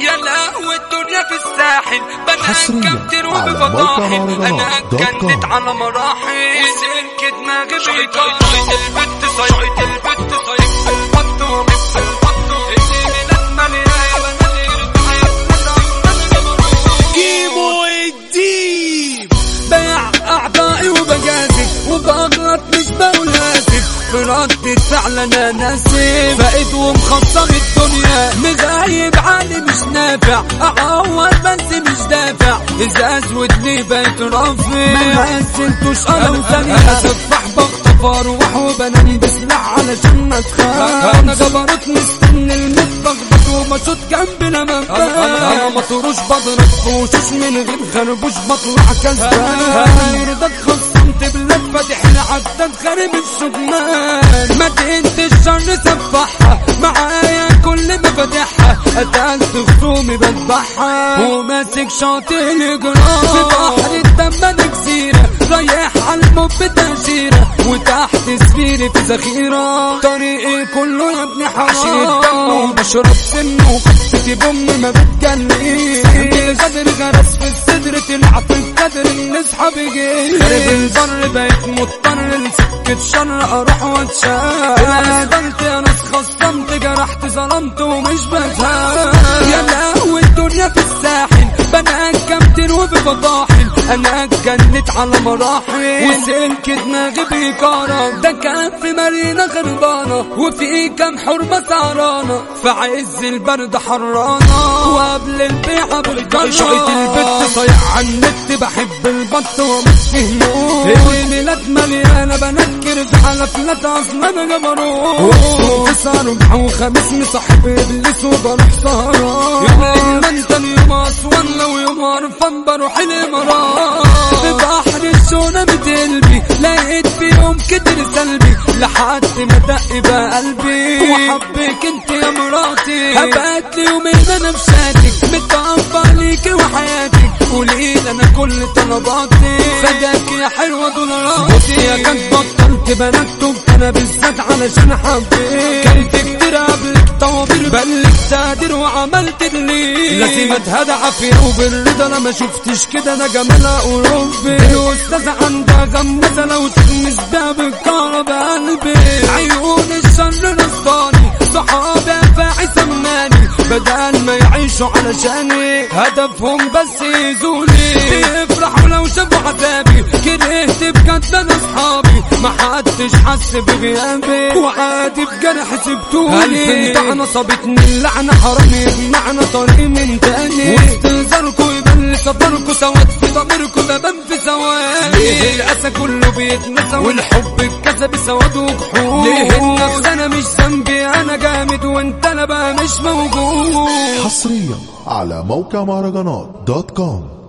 يا لهوي الدنيا في الساحل. بنات حصرياً كتير وبفضاحل. أنا. اتجنت على مراحل. وسلك دماغي بيطاحل البت صيحت البت صيحت البط ومس. البط الليلة مليانة جيبوا الديب بيع أعضائي مش بقول هاتف بردة فعل أنا ناسف بقيت ومخصم الدنيا. مغايب عني مش نافع اعور بس مش دافع. ازاز ودني بقيت رافع ما مثلتوش أنا وثانية. اسفح بخطف أروح وبنام بسلاح علشان ما اتخاف أنا جبروت مستني المطبخ بس ومشوط جنبي لما أنا مطروش بضرب وشوش من غير خربوش بطلع كسبان. يرضاك خصمت بلاد فاتح العداد خارب الشجمان ما انت الشر سفحها معايا كل ما فاتحها قتلت خصومي بذبحها وماسك شاطئ الجراح في بحر الدم جزيرة رايح على الموت بتأشيرة وتحت سفيري في ذخيرة. طريقي كله يا ابني حرام. دم وبشرب سم وقصتي بأمي ما بتجنيش الغدر غرس في الصدر طلع في القدر جاي خارب البر بقيت مضطر لسكة شر أروح وأتشال. اسفلت يا ناس خصمت جرحت ظلمت ومش بتهان يا لهوي الدنيا في الساحل بنات كمتر وبفضاحل أنا اتجنت على مراحل. وسلك دماغي بيكارة ده كان في مارينا خربانة وفي كام حرمة سهرانة في عز البرد حرانة وقبل البيعة بالجرة شقيت البت صايع على النت بحب البط ومش فهموه الميلاد مليانة بنات كرد على فلات جبروه في صاروخ وخميس مصاحب إبليس وبروح سهران. يوم ما انت لو يوم عرفان بروح الامارات في بحر الشونة بتقلبي لقيت فيهم كتر سلبي لحد ما دق بقى قلبي. وحبك انت يا مراتي. هبقت لي يومين أنا بشاتك متقفى ليكي وحياتك قولي أنا كل طلباتي. فداك يا حلوة دولاراتي يا كنت بطلت بنات تبت أنا بالذات علشان حبيت. كنت كتير قبلك طوابير بلك تقدير وعملت اللي لازم اتهدى عافية وبالرضا أنا ما شفتش كده أنا جمالها أوروبي. الأستاذ عندها غمزة لو تغمس بيها بالكهرباء قلبي. عيون الشر نصاني صحابي افاعي سماني. بدل ما يعيشوا علشاني هدفهم بس يزولي. كرهت بجد أنا اصحابي؟ ما حدش حس بغيابي وعادي بجرح سبتوني الف طعنة صابتني اللعنة حرام يجمعنا طريق من تأني. واستنزاركوا يبان سفركوا سواد في ضميركوا ده بان في ثواني. ليه الأسى كله بيتنسى؟ والحب اتكسب سواد وجحود ليه النفس أنا مش ذنبي. أنا جامد وأنت أنا بقى مش موجود. حصريا على موقع مهرجانات دوت كوم.